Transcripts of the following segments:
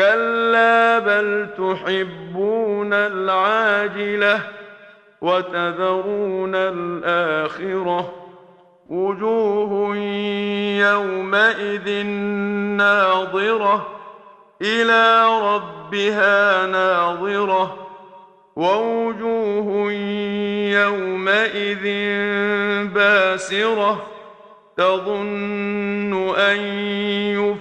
كلا بل تحبون العاجلة وتذرون الآخرة وجوه يومئذ ناظرة إلى ربها ناظرة ووجوه يومئذ باسرة تظن أن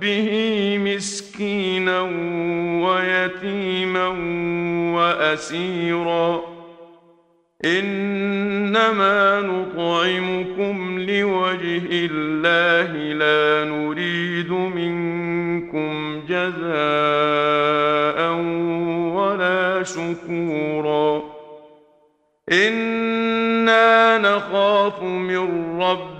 به مسكينا ويتيما وأسيرا إنما نطعمكم لوجه الله لا نريد منكم جزاء ولا شكورا إنا نخاف من رب